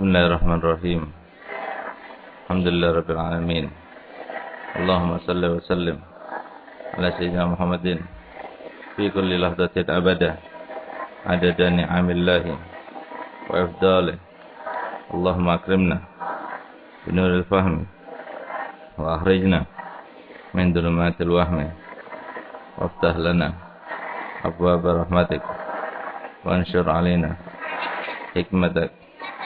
بسم الله الرحمن الرحيم الحمد لله رب العالمين اللهم صل وسلم على سيدنا محمد في كل لحظة أبدا عدد نعم الله وإفضاله اللهم أكرمنا بنور الفهم وأخرجنا من ظلمات الوهم وافتح لنا أبواب رحمتك وانشر علينا حكمتك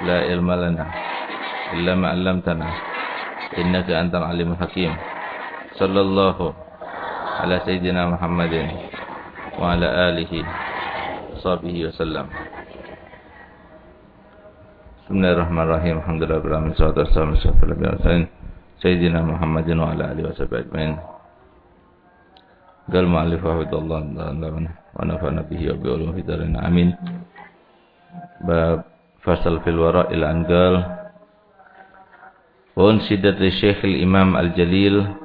لا علم لنا إلا ما علمتنا إنك أنت العليم الحكيم. صلى الله على سيدنا محمد وعلى آله وصحبه وسلم. بسم الله الرحمن الرحيم الحمد لله رب العالمين والصلاة والسلام على سيدنا محمد وعلى آله وصحبه أجمعين قال مؤلف حفظ الله ونفعنا به وبعلومه في دارنا آمين باب fasal fil wara il anggal wa unsidat li syekh imam al jalil.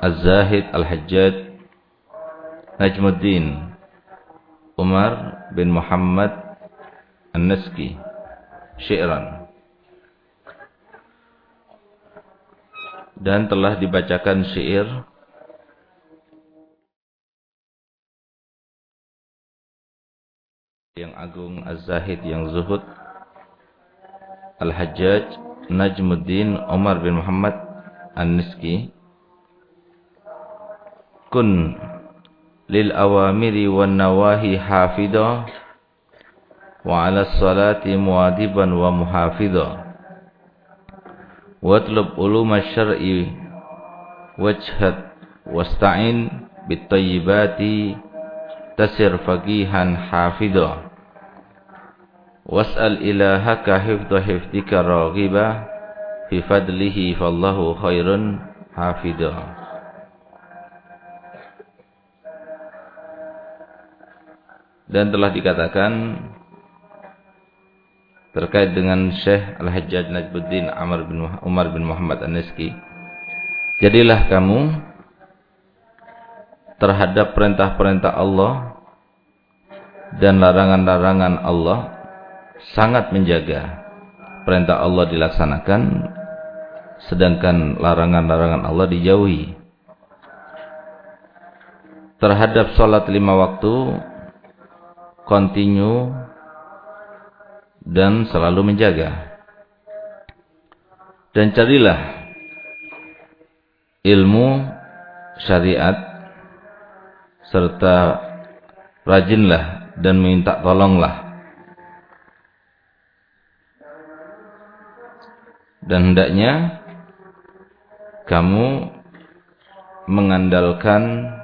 Az-Zahid al-Hajjad Najmuddin Umar bin Muhammad An-Naski Syairan Dan telah dibacakan syair yang agung Az-Zahid yang zuhud Al-Hajjaj Najmuddin Umar bin Muhammad An-Niski Kun lil awamiri wan nawahi hafidha wa ala salati muadiban wa muhafidha watlub uluma syar'i wajhad wasta'in bitayyibati tasir faqihan hafidha was'al ilahaka hifdha hifdika raghiba fi fadlihi fallahu khairun hafidha dan telah dikatakan terkait dengan Syekh Al-Hajjaj Najbuddin Amr bin Umar bin Muhammad An-Niski. Jadilah kamu terhadap perintah-perintah Allah dan larangan-larangan Allah sangat menjaga perintah Allah dilaksanakan sedangkan larangan-larangan Allah dijauhi. Terhadap sholat lima waktu continue dan selalu menjaga. Dan carilah ilmu syariat serta rajinlah dan minta tolonglah. Dan hendaknya kamu mengandalkan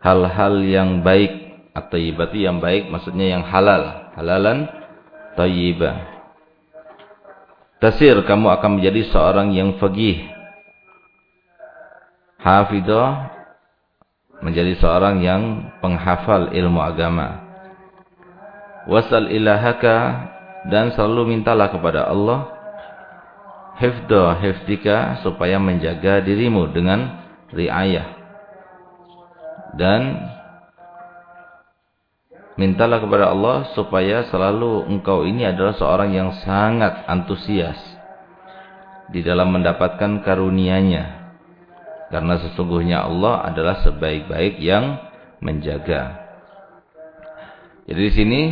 hal-hal yang baik atau ibati yang baik maksudnya yang halal, halalan tayyibah. Tasir kamu akan menjadi seorang yang fagih. Hafidah menjadi seorang yang penghafal ilmu agama. Wasal ilahaka dan selalu mintalah kepada Allah hifdah hifdika supaya menjaga dirimu dengan riayah dan Mintalah kepada Allah supaya selalu engkau ini adalah seorang yang sangat antusias di dalam mendapatkan karunia-Nya. Karena sesungguhnya Allah adalah sebaik-baik yang menjaga. Jadi di sini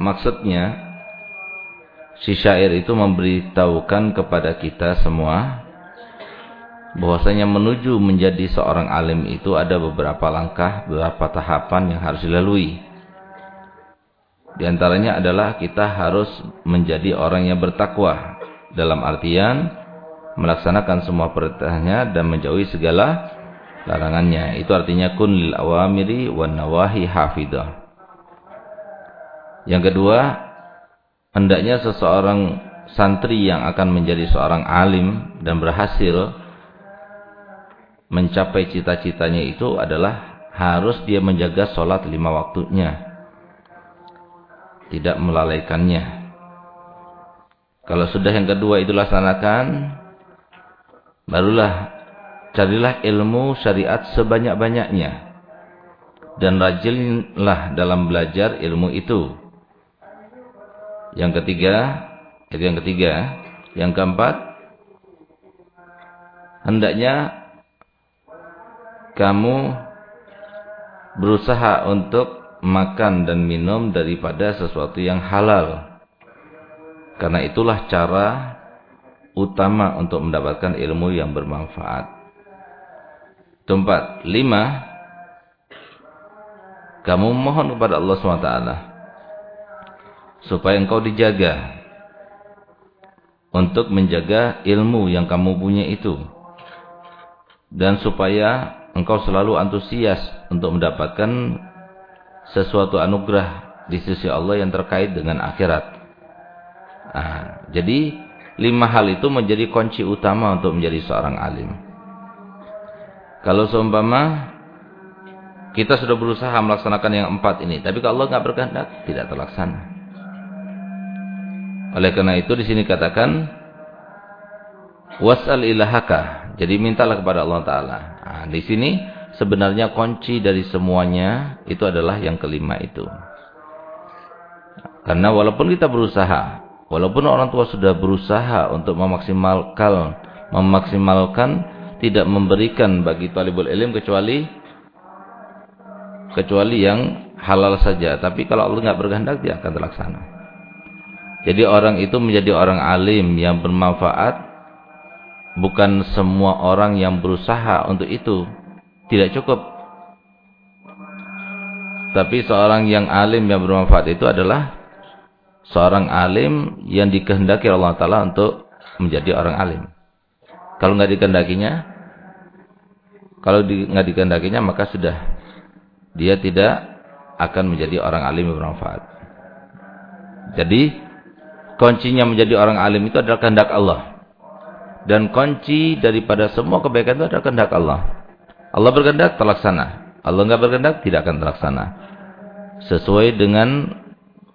maksudnya si syair itu memberitahukan kepada kita semua bahwasanya menuju menjadi seorang alim itu ada beberapa langkah, beberapa tahapan yang harus dilalui. Di antaranya adalah kita harus menjadi orang yang bertakwa dalam artian melaksanakan semua perintahnya dan menjauhi segala larangannya. Itu artinya kun lil awamiri wan nawahi hafidah. Yang kedua, hendaknya seseorang santri yang akan menjadi seorang alim dan berhasil mencapai cita-citanya itu adalah harus dia menjaga sholat lima waktunya. Tidak melalaikannya. Kalau sudah yang kedua itu laksanakan, barulah carilah ilmu syariat sebanyak-banyaknya. Dan rajinlah dalam belajar ilmu itu. Yang ketiga, itu yang ketiga. Yang keempat, hendaknya kamu berusaha untuk makan dan minum daripada sesuatu yang halal. Karena itulah cara utama untuk mendapatkan ilmu yang bermanfaat. Tempat lima, kamu mohon kepada Allah SWT supaya engkau dijaga untuk menjaga ilmu yang kamu punya itu dan supaya engkau selalu antusias untuk mendapatkan sesuatu anugerah di sisi Allah yang terkait dengan akhirat. Nah, jadi lima hal itu menjadi kunci utama untuk menjadi seorang alim. Kalau seumpama kita sudah berusaha melaksanakan yang empat ini, tapi kalau Allah nggak berkehendak, tidak terlaksana. Oleh karena itu di sini katakan wasal ilahaka. Jadi mintalah kepada Allah Taala. Nah, di sini sebenarnya kunci dari semuanya itu adalah yang kelima itu. Karena walaupun kita berusaha, Walaupun orang tua sudah berusaha untuk memaksimalkan memaksimalkan tidak memberikan bagi talibul ilm kecuali kecuali yang halal saja. Tapi kalau Allah nggak berkehendak dia akan terlaksana. Jadi orang itu menjadi orang alim yang bermanfaat bukan semua orang yang berusaha untuk itu. Tidak cukup. Tapi seorang yang alim yang bermanfaat itu adalah seorang alim yang dikehendaki Allah Ta'ala untuk menjadi orang alim. Kalau nggak dikehendakinya, kalau nggak di, dikehendakinya maka sudah dia tidak akan menjadi orang alim yang bermanfaat. Jadi kuncinya menjadi orang alim itu adalah kehendak Allah. Dan kunci daripada semua kebaikan itu adalah kehendak Allah. Allah berkehendak terlaksana. Allah nggak berkehendak tidak akan terlaksana. Sesuai dengan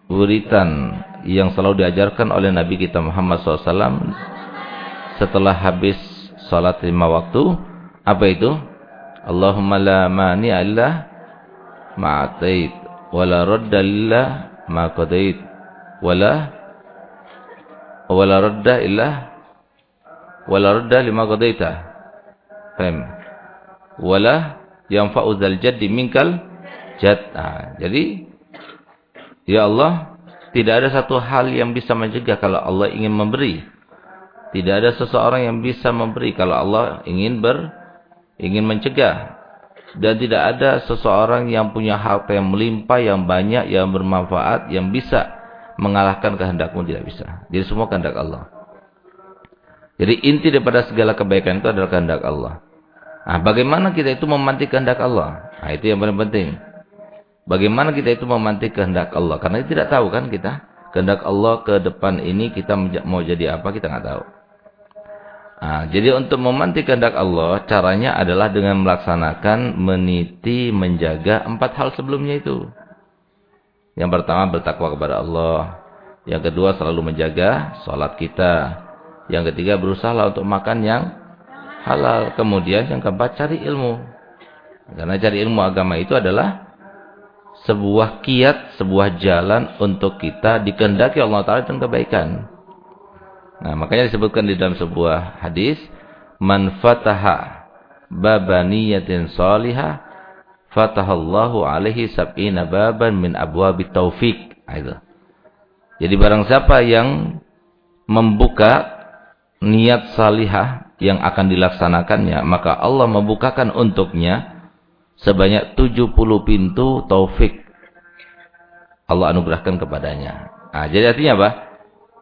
wiritan yang selalu diajarkan oleh Nabi kita Muhammad SAW setelah habis salat lima waktu apa itu? Allahumma la mani'a illa ma'atait wala radda illa ma qadait wala wala radda illa wala radda lima qadaita. Faham? Wala yanfa'u dzal jaddi minkal jad. Nah, jadi Ya Allah, tidak ada satu hal yang bisa mencegah kalau Allah ingin memberi. Tidak ada seseorang yang bisa memberi kalau Allah ingin ber ingin mencegah. Dan tidak ada seseorang yang punya harta yang melimpah, yang banyak, yang bermanfaat, yang bisa mengalahkan kehendakmu tidak bisa. Jadi semua kehendak Allah. Jadi inti daripada segala kebaikan itu adalah kehendak Allah. Nah, bagaimana kita itu memantik kehendak Allah? Nah, itu yang paling penting. Bagaimana kita itu memantik kehendak Allah? Karena kita tidak tahu kan kita. Kehendak Allah ke depan ini kita mau jadi apa kita nggak tahu. Nah, jadi untuk memantik kehendak Allah, caranya adalah dengan melaksanakan, meniti, menjaga empat hal sebelumnya itu. Yang pertama bertakwa kepada Allah. Yang kedua selalu menjaga sholat kita. Yang ketiga berusaha untuk makan yang halal. Kemudian yang keempat cari ilmu. Karena cari ilmu agama itu adalah sebuah kiat, sebuah jalan untuk kita dikehendaki Allah Ta'ala dan kebaikan. Nah, makanya disebutkan di dalam sebuah hadis, Man fataha babaniyatin salihah, fatahallahu alaihi sab'ina baban min abwabi taufik. Nah. Jadi barang siapa yang membuka niat salihah yang akan dilaksanakannya, maka Allah membukakan untuknya sebanyak 70 pintu taufik Allah anugerahkan kepadanya. Nah, jadi artinya apa?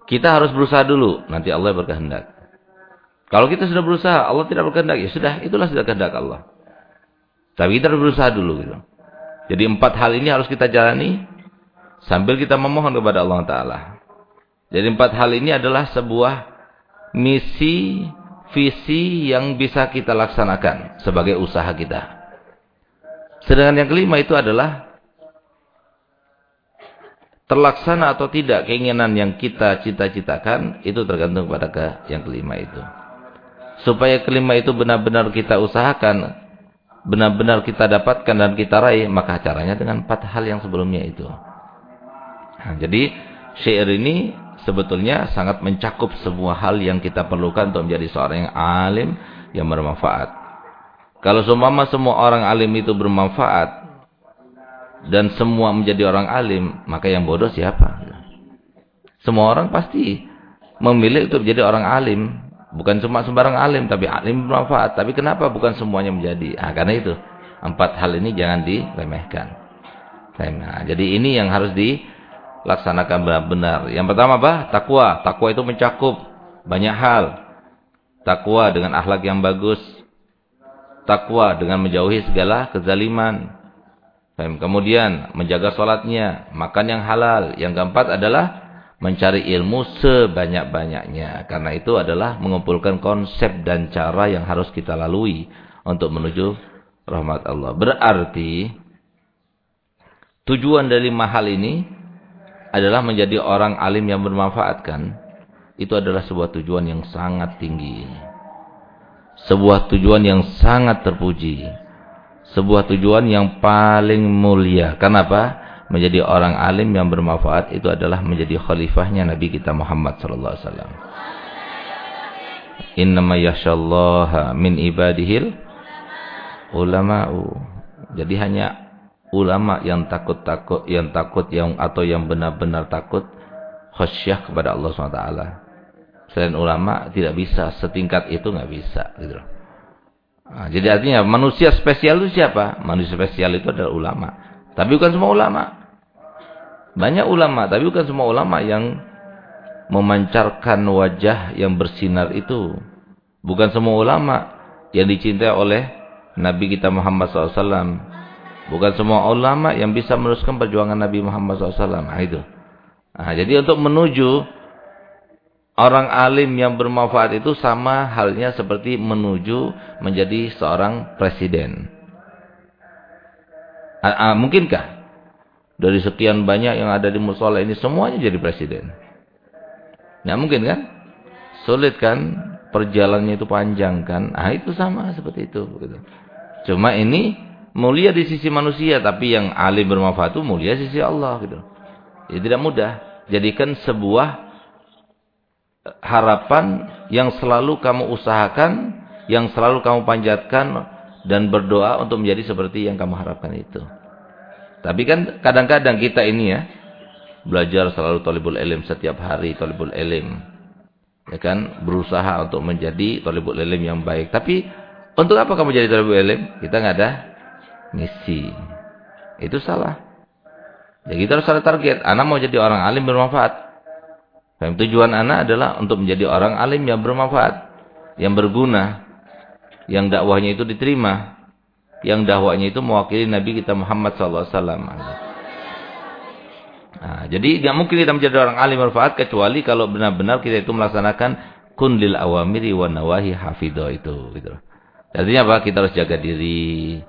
Kita harus berusaha dulu, nanti Allah berkehendak. Kalau kita sudah berusaha, Allah tidak berkehendak, ya sudah, itulah sudah kehendak Allah. Tapi kita harus berusaha dulu gitu. Jadi empat hal ini harus kita jalani Sambil kita memohon kepada Allah Ta'ala. Jadi empat hal ini adalah sebuah misi, visi yang bisa kita laksanakan sebagai usaha kita. Sedangkan yang kelima itu adalah terlaksana atau tidak keinginan yang kita cita-citakan itu tergantung pada ke yang kelima itu. Supaya kelima itu benar-benar kita usahakan, benar-benar kita dapatkan dan kita raih, maka caranya dengan empat hal yang sebelumnya itu. Nah, jadi syair ini sebetulnya sangat mencakup semua hal yang kita perlukan untuk menjadi seorang yang alim yang bermanfaat. Kalau semua semua orang alim itu bermanfaat dan semua menjadi orang alim, maka yang bodoh siapa? Semua orang pasti memilih untuk menjadi orang alim. Bukan cuma sembarang alim, tapi alim bermanfaat. Tapi kenapa bukan semuanya menjadi? Nah, karena itu, empat hal ini jangan diremehkan. Nah, jadi ini yang harus di laksanakan benar-benar. Yang pertama apa? Takwa. Takwa itu mencakup banyak hal. Takwa dengan akhlak yang bagus. Takwa dengan menjauhi segala kezaliman. Kemudian menjaga sholatnya, makan yang halal. Yang keempat adalah mencari ilmu sebanyak-banyaknya. Karena itu adalah mengumpulkan konsep dan cara yang harus kita lalui untuk menuju rahmat Allah. Berarti tujuan dari lima hal ini adalah menjadi orang alim yang bermanfaat kan? Itu adalah sebuah tujuan yang sangat tinggi. Sebuah tujuan yang sangat terpuji. Sebuah tujuan yang paling mulia. Kenapa? Menjadi orang alim yang bermanfaat itu adalah menjadi khalifahnya Nabi kita Muhammad sallallahu alaihi wasallam. Innama yakhshallaha min ibadihil ulama'u. Jadi hanya ulama yang takut-takut yang takut yang atau yang benar-benar takut khasyah kepada Allah SWT. Selain ulama tidak bisa setingkat itu nggak bisa gitu Nah, jadi artinya manusia spesial itu siapa? Manusia spesial itu adalah ulama. Tapi bukan semua ulama. Banyak ulama, tapi bukan semua ulama yang memancarkan wajah yang bersinar itu. Bukan semua ulama yang dicintai oleh Nabi kita Muhammad SAW. Bukan semua ulama yang bisa meneruskan perjuangan Nabi Muhammad SAW. Nah, itu. Nah, jadi untuk menuju orang alim yang bermanfaat itu sama halnya seperti menuju menjadi seorang presiden. Ah, ah, mungkinkah dari sekian banyak yang ada di musola ini semuanya jadi presiden? Nggak mungkin kan? Sulit kan? Perjalanannya itu panjang kan? Ah itu sama seperti itu. Gitu. Cuma ini mulia di sisi manusia, tapi yang alim bermanfaat itu mulia di sisi Allah gitu. Jadi tidak mudah. Jadikan sebuah harapan yang selalu kamu usahakan, yang selalu kamu panjatkan dan berdoa untuk menjadi seperti yang kamu harapkan itu. Tapi kan kadang-kadang kita ini ya belajar selalu tolibul elim setiap hari tolibul elim. Ya kan berusaha untuk menjadi tolibul elim yang baik. Tapi untuk apa kamu jadi tolibul elim? Kita nggak ada misi. Itu salah. Ya kita harus ada target. Anak mau jadi orang alim bermanfaat. Dan tujuan anak adalah untuk menjadi orang alim yang bermanfaat. Yang berguna. Yang dakwahnya itu diterima. Yang dakwahnya itu mewakili Nabi kita Muhammad SAW. Nah, jadi tidak mungkin kita menjadi orang alim bermanfaat kecuali kalau benar-benar kita itu melaksanakan kun lil awamiri wa nawahi hafidah itu. Gitu. Artinya apa? Kita harus jaga diri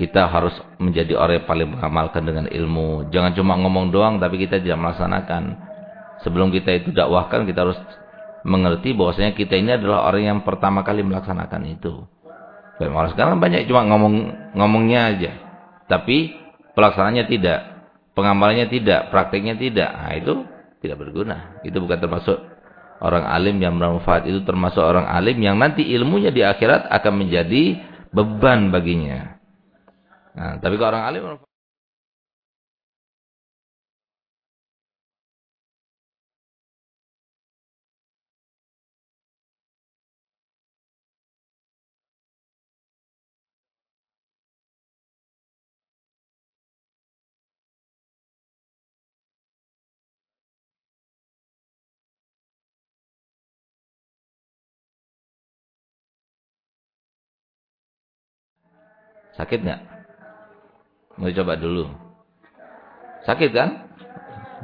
kita harus menjadi orang yang paling mengamalkan dengan ilmu. Jangan cuma ngomong doang tapi kita tidak melaksanakan. Sebelum kita itu dakwahkan kita harus mengerti bahwasanya kita ini adalah orang yang pertama kali melaksanakan itu. Baik, orang sekarang banyak cuma ngomong ngomongnya aja. Tapi pelaksananya tidak, pengamalannya tidak, prakteknya tidak. Nah, itu tidak berguna. Itu bukan termasuk orang alim yang bermanfaat. Itu termasuk orang alim yang nanti ilmunya di akhirat akan menjadi beban baginya. Nah, tapi kalau orang alim Sakit nggak? Mau coba dulu. Sakit kan?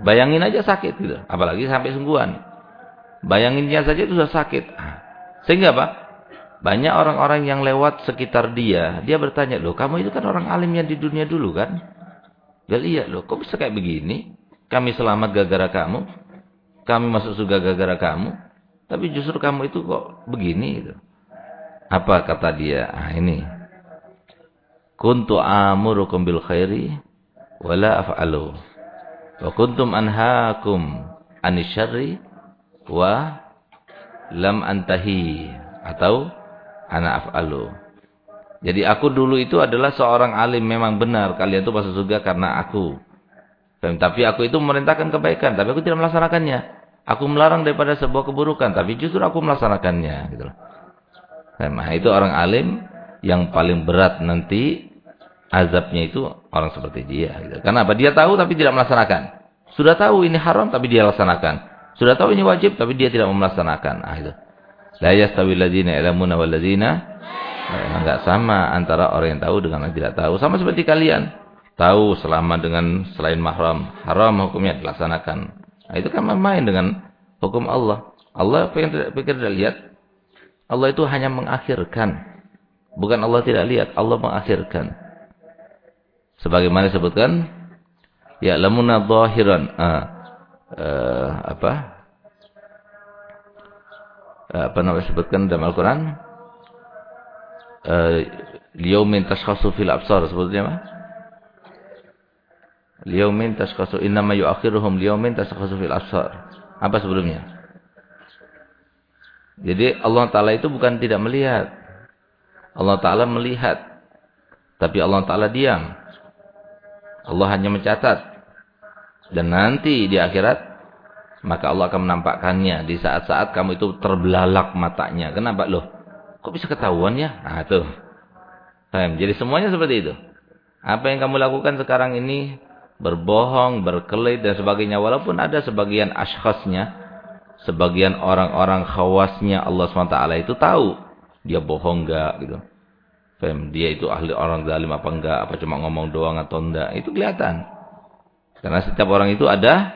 Bayangin aja sakit gitu. Apalagi sampai sungguhan. Bayanginnya saja itu sudah sakit. Sehingga apa? Banyak orang-orang yang lewat sekitar dia. Dia bertanya, loh kamu itu kan orang alimnya di dunia dulu kan? Ya iya loh, kok bisa kayak begini? Kami selamat gara-gara kamu. Kami masuk surga gara-gara kamu. Tapi justru kamu itu kok begini gitu. Apa kata dia? Ah ini. Kuntu amurukum bil khairi wala af'alu. Wa kuntum anhaakum anisyarri wa lam antahi atau ana af'alu. Jadi aku dulu itu adalah seorang alim memang benar kalian itu masuk surga karena aku. Tapi aku itu memerintahkan kebaikan tapi aku tidak melaksanakannya. Aku melarang daripada sebuah keburukan tapi justru aku melaksanakannya gitu. Nah, itu orang alim yang paling berat nanti azabnya itu orang seperti dia gitu. Karena apa? Dia tahu tapi tidak melaksanakan. Sudah tahu ini haram tapi dia laksanakan. Sudah tahu ini wajib tapi dia tidak melaksanakan. Ah itu. La yastawi alladziina ya'lamuna wal enggak sama antara orang yang tahu dengan yang tidak tahu. Sama seperti kalian. Tahu selama dengan selain mahram, haram hukumnya dilaksanakan. Nah, itu kan main dengan hukum Allah. Allah apa yang pikir tidak lihat? Allah itu hanya mengakhirkan. Bukan Allah tidak lihat, Allah mengakhirkan. Sebagaimana disebutkan, ya lamuna dhahiran. Ah uh, apa uh, apa namanya sebutkan dalam Al-Qur'an uh, liyaumin tashkhasu fil absar sebutnya apa liyaumin tashkhasu innama yu'akhiruhum liyaumin tashkhasu fil absar apa sebelumnya jadi Allah Ta'ala itu bukan tidak melihat. Allah Ta'ala melihat. Tapi Allah Ta'ala diam. Allah hanya mencatat. Dan nanti di akhirat maka Allah akan menampakkannya di saat-saat kamu itu terbelalak matanya. Kenapa loh? Kok bisa ketahuan ya? Nah, tuh. Jadi semuanya seperti itu. Apa yang kamu lakukan sekarang ini berbohong, berkelit dan sebagainya walaupun ada sebagian ashkhasnya, sebagian orang-orang khawasnya Allah SWT itu tahu dia bohong enggak gitu. Fem, dia itu ahli orang zalim apa enggak, apa cuma ngomong doang atau enggak, itu kelihatan. Karena setiap orang itu ada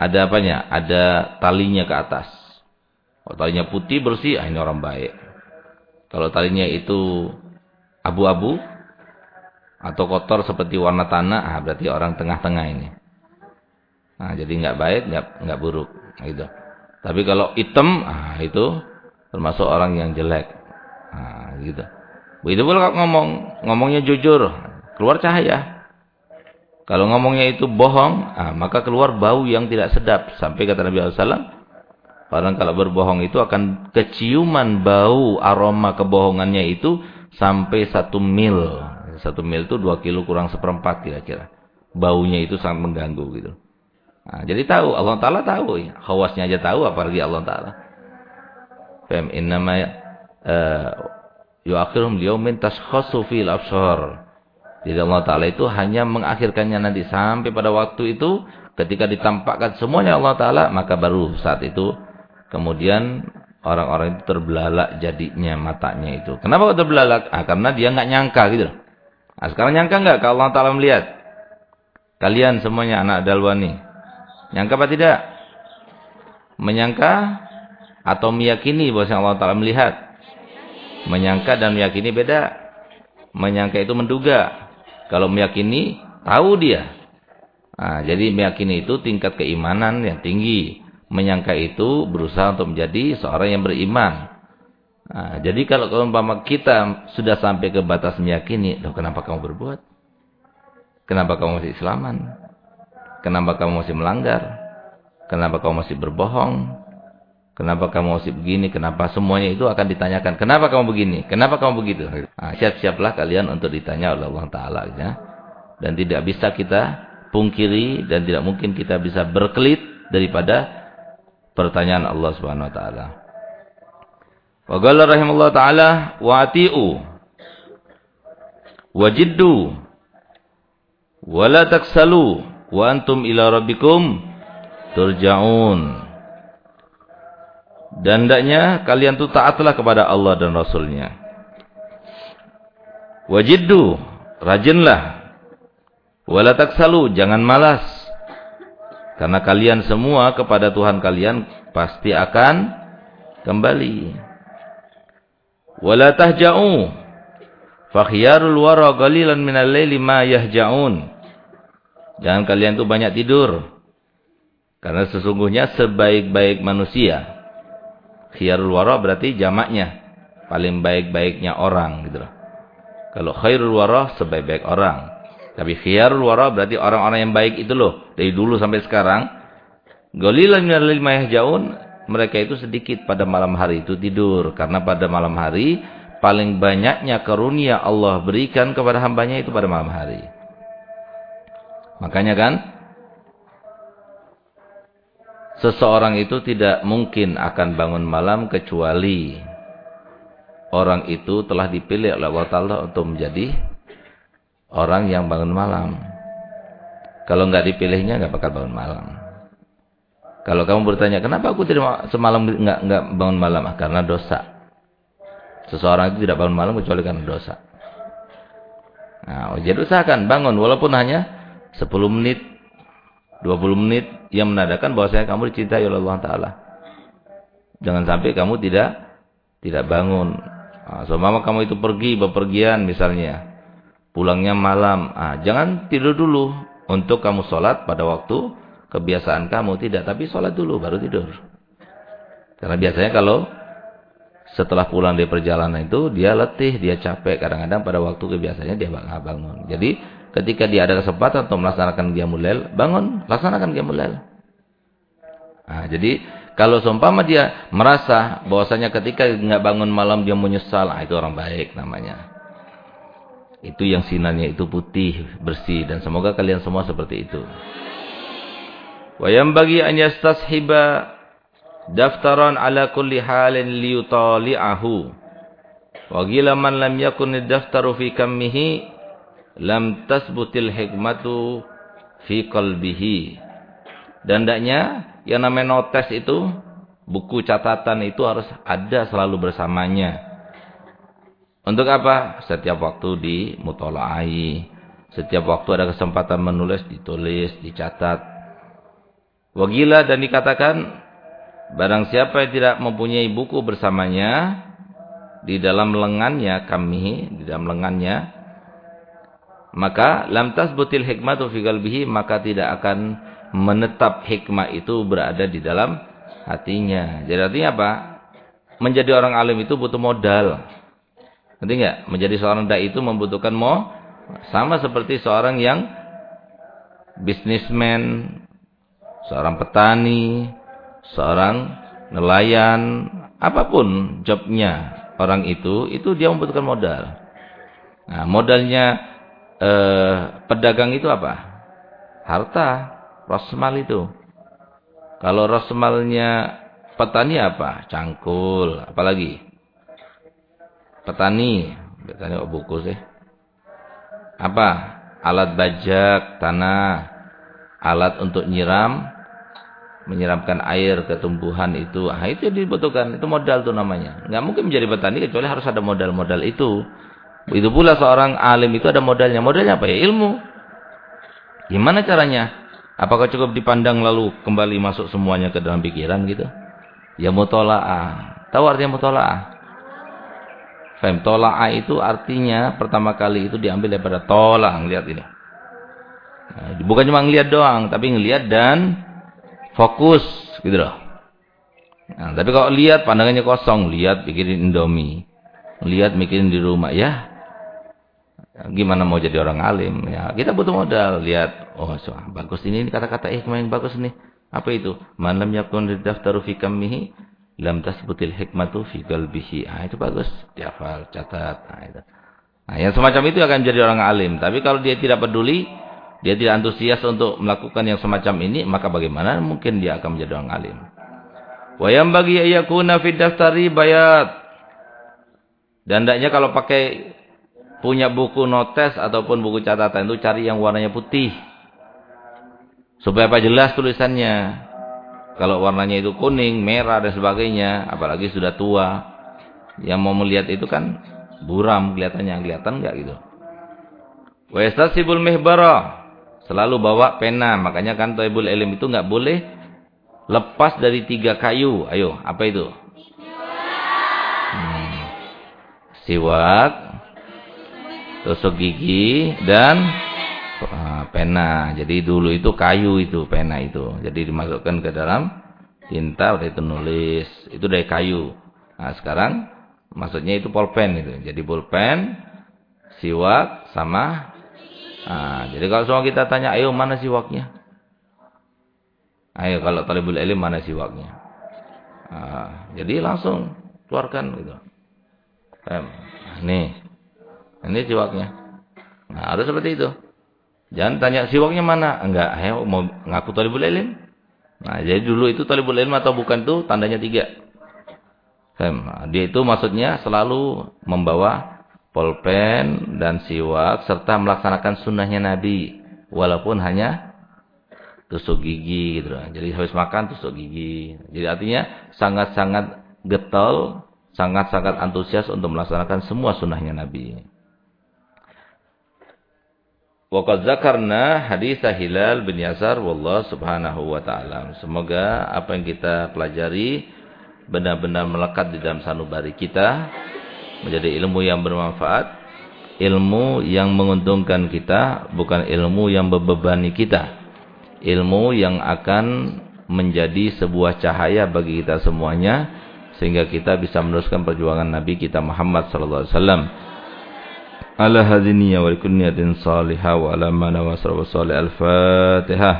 ada apanya? Ada talinya ke atas. Kalau talinya putih bersih, ah ini orang baik. Kalau talinya itu abu-abu atau kotor seperti warna tanah, ah berarti orang tengah-tengah ini. Nah, jadi nggak baik, nggak nggak buruk, gitu. Tapi kalau hitam, ah itu termasuk orang yang jelek. Nah, gitu. Begitu pula ngomong, ngomongnya jujur, keluar cahaya. Kalau ngomongnya itu bohong, ah, maka keluar bau yang tidak sedap. Sampai kata Nabi SAW, orang kalau berbohong itu akan keciuman bau aroma kebohongannya itu sampai satu mil. Satu mil itu dua kilo kurang seperempat kira-kira. Baunya itu sangat mengganggu gitu. Nah, jadi tahu, Allah Ta'ala tahu. Ya. Khawasnya aja tahu, apalagi Allah Ta'ala. Fem innama uh, yu'akhirum liyaumin tashkhasu fil absar. Jadi Allah Ta'ala itu hanya mengakhirkannya nanti sampai pada waktu itu. Ketika ditampakkan semuanya Allah Ta'ala. Maka baru saat itu. Kemudian orang-orang itu terbelalak jadinya matanya itu. Kenapa kok terbelalak? Ah, karena dia nggak nyangka gitu. Nah, sekarang nyangka nggak kalau Allah Ta'ala melihat? Kalian semuanya anak Dalwani. Nyangka apa tidak? Menyangka atau meyakini bahwa Allah Ta'ala melihat? Menyangka dan meyakini beda. Menyangka itu menduga. Kalau meyakini, tahu dia. Nah, jadi meyakini itu tingkat keimanan yang tinggi. Menyangka itu berusaha untuk menjadi seorang yang beriman. Nah, jadi kalau umpama kita sudah sampai ke batas meyakini, loh kenapa kamu berbuat? Kenapa kamu masih Islaman? Kenapa kamu masih melanggar? Kenapa kamu masih berbohong? Kenapa kamu masih begini? Kenapa semuanya itu akan ditanyakan? Kenapa kamu begini? Kenapa kamu begitu? Nah, siap-siaplah kalian untuk ditanya oleh Allah Taala ya. Dan tidak bisa kita pungkiri dan tidak mungkin kita bisa berkelit daripada pertanyaan Allah Subhanahu wa taala. Wa qala rahimallahu taala wa atiu wajiddu wa la taksalu wa antum ila rabbikum turja'un. Dan hendaknya kalian itu taatlah kepada Allah dan Rasulnya. Wajiddu, rajinlah. Wala taksalu, jangan malas. Karena kalian semua kepada Tuhan kalian pasti akan kembali. Wala tahja'u. Fakhyarul wara qalilan minal laili ma yahja'un. Jangan kalian tuh banyak tidur. Karena sesungguhnya sebaik-baik manusia. Khiyarul wara berarti jamaknya. Paling baik-baiknya orang gitu loh. Kalau khairul wara sebaik-baik orang. Tapi khiyarul wara berarti orang-orang yang baik itu loh. Dari dulu sampai sekarang. Golilan minal jauh Mereka itu sedikit pada malam hari itu tidur. Karena pada malam hari. Paling banyaknya karunia Allah berikan kepada hambanya itu pada malam hari. Makanya kan. Seseorang itu tidak mungkin akan bangun malam kecuali orang itu telah dipilih oleh Allah Ta'ala untuk menjadi orang yang bangun malam. Kalau nggak dipilihnya nggak bakal bangun malam. Kalau kamu bertanya, kenapa aku tidak semalam nggak nggak bangun malam? Ah, karena dosa. Seseorang itu tidak bangun malam kecuali karena dosa. Nah, jadi usahakan bangun walaupun hanya 10 menit, 20 menit yang menandakan bahwasanya kamu dicintai oleh Allah Taala. Jangan sampai kamu tidak tidak bangun. Nah, so mama kamu itu pergi bepergian misalnya pulangnya malam. Ah, jangan tidur dulu untuk kamu sholat pada waktu kebiasaan kamu. Tidak, tapi sholat dulu baru tidur. Karena biasanya kalau setelah pulang dari perjalanan itu dia letih, dia capek. Kadang-kadang pada waktu kebiasaannya dia nggak bangun. Jadi ketika dia ada kesempatan untuk melaksanakan dia mulai bangun, laksanakan dia mulai. Nah, jadi kalau seumpama dia merasa bahwasanya ketika nggak bangun malam dia menyesal, ah, itu orang baik namanya. Itu yang sinarnya itu putih, bersih dan semoga kalian semua seperti itu. Wa bagi an yastashiba daftaran ala kulli halin liyutali'ahu. Wa gila man lam yakun daftaru fi kammihi lam tasbutil hikmatu fi qalbihi. Dan hendaknya yang namanya notes itu buku catatan itu harus ada selalu bersamanya untuk apa? Setiap waktu di mutola'ai. Setiap waktu ada kesempatan menulis, ditulis, dicatat. Wagila dan dikatakan, barang siapa yang tidak mempunyai buku bersamanya, di dalam lengannya kami, di dalam lengannya, maka lam tasbutil hikmatu fi qalbihi, maka tidak akan menetap hikmah itu berada di dalam hatinya. Jadi artinya apa? Menjadi orang alim itu butuh modal. Ngerti enggak? Menjadi seorang dai itu membutuhkan mo sama seperti seorang yang bisnismen, seorang petani, seorang nelayan, apa pun jobnya orang itu, itu dia membutuhkan modal. Nah, modalnya eh, pedagang itu apa? Harta, rosmal itu. Kalau rosmalnya petani apa? Cangkul, apalagi? petani, petani oh buku sih. Apa? Alat bajak tanah, alat untuk nyiram, menyiramkan air ke tumbuhan itu. Ah itu dibutuhkan, itu modal tuh namanya. Enggak mungkin menjadi petani kecuali harus ada modal-modal itu. Itu pula seorang alim itu ada modalnya. Modalnya apa ya? Ilmu. Gimana caranya? Apakah cukup dipandang lalu kembali masuk semuanya ke dalam pikiran gitu? Ya mutola'ah. Tahu artinya mutola'ah? Fahim tola'a itu artinya pertama kali itu diambil daripada tola, lihat ini. Nah, bukan cuma ngelihat doang, tapi ngelihat dan fokus gitu loh. Nah, tapi kalau lihat pandangannya kosong, lihat pikirin Indomie. Lihat mikirin di rumah, ya. Gimana mau jadi orang alim? Ya, kita butuh modal. Lihat, oh so, bagus ini kata-kata eh yang bagus nih. Apa itu? Man lam yakun daftaru fi kammihi lam tasbutil hikmatu fi qalbihi. Ah itu bagus, dihafal, catat. Nah, itu. Nah, yang semacam itu akan jadi orang alim. Tapi kalau dia tidak peduli, dia tidak antusias untuk melakukan yang semacam ini, maka bagaimana mungkin dia akan menjadi orang alim? Wa yang bagi ayakuna fi daftari bayat. Dan hendaknya kalau pakai punya buku notes ataupun buku catatan itu cari yang warnanya putih. Supaya apa jelas tulisannya. Kalau warnanya itu kuning, merah dan sebagainya, apalagi sudah tua, yang mau melihat itu kan buram kelihatannya, kelihatan enggak gitu. Wa yastasibul mihbara. Selalu bawa pena. Makanya kan Taibul Ilm itu nggak boleh lepas dari tiga kayu. Ayo, apa itu? Hmm. Siwak, tusuk gigi, dan uh, pena. Jadi dulu itu kayu itu, pena itu. Jadi dimasukkan ke dalam tinta, udah itu nulis. Itu dari kayu. Nah sekarang maksudnya itu pulpen itu. Jadi pulpen, siwak, sama Nah, jadi kalau semua kita tanya, ayo mana siwaknya? Ayo kalau talibul ilm mana siwaknya? Nah, jadi langsung keluarkan gitu. Nah, nih, ini siwaknya. Nah, harus seperti itu. Jangan tanya siwaknya mana? Enggak, ayo mau ngaku talibul ilm. Nah, jadi dulu itu talibul ilm atau bukan tuh tandanya tiga. Nah, dia itu maksudnya selalu membawa pulpen dan siwak serta melaksanakan sunnahnya Nabi walaupun hanya tusuk gigi gitu. Jadi habis makan tusuk gigi. Jadi artinya sangat-sangat getol, sangat-sangat antusias untuk melaksanakan semua sunnahnya Nabi. Waqad zakarna hadis Hilal bin Yasar wallah subhanahu wa ta'ala. Semoga apa yang kita pelajari benar-benar melekat di dalam sanubari kita menjadi ilmu yang bermanfaat, ilmu yang menguntungkan kita, bukan ilmu yang membebani kita. Ilmu yang akan menjadi sebuah cahaya bagi kita semuanya sehingga kita bisa meneruskan perjuangan Nabi kita Muhammad sallallahu alaihi wasallam. على هذه النية ولكل نية صالحة وعلى ما نوى صالح الفاتحة.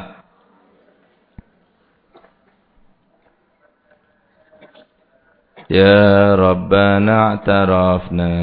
يا ربنا اعترفنا.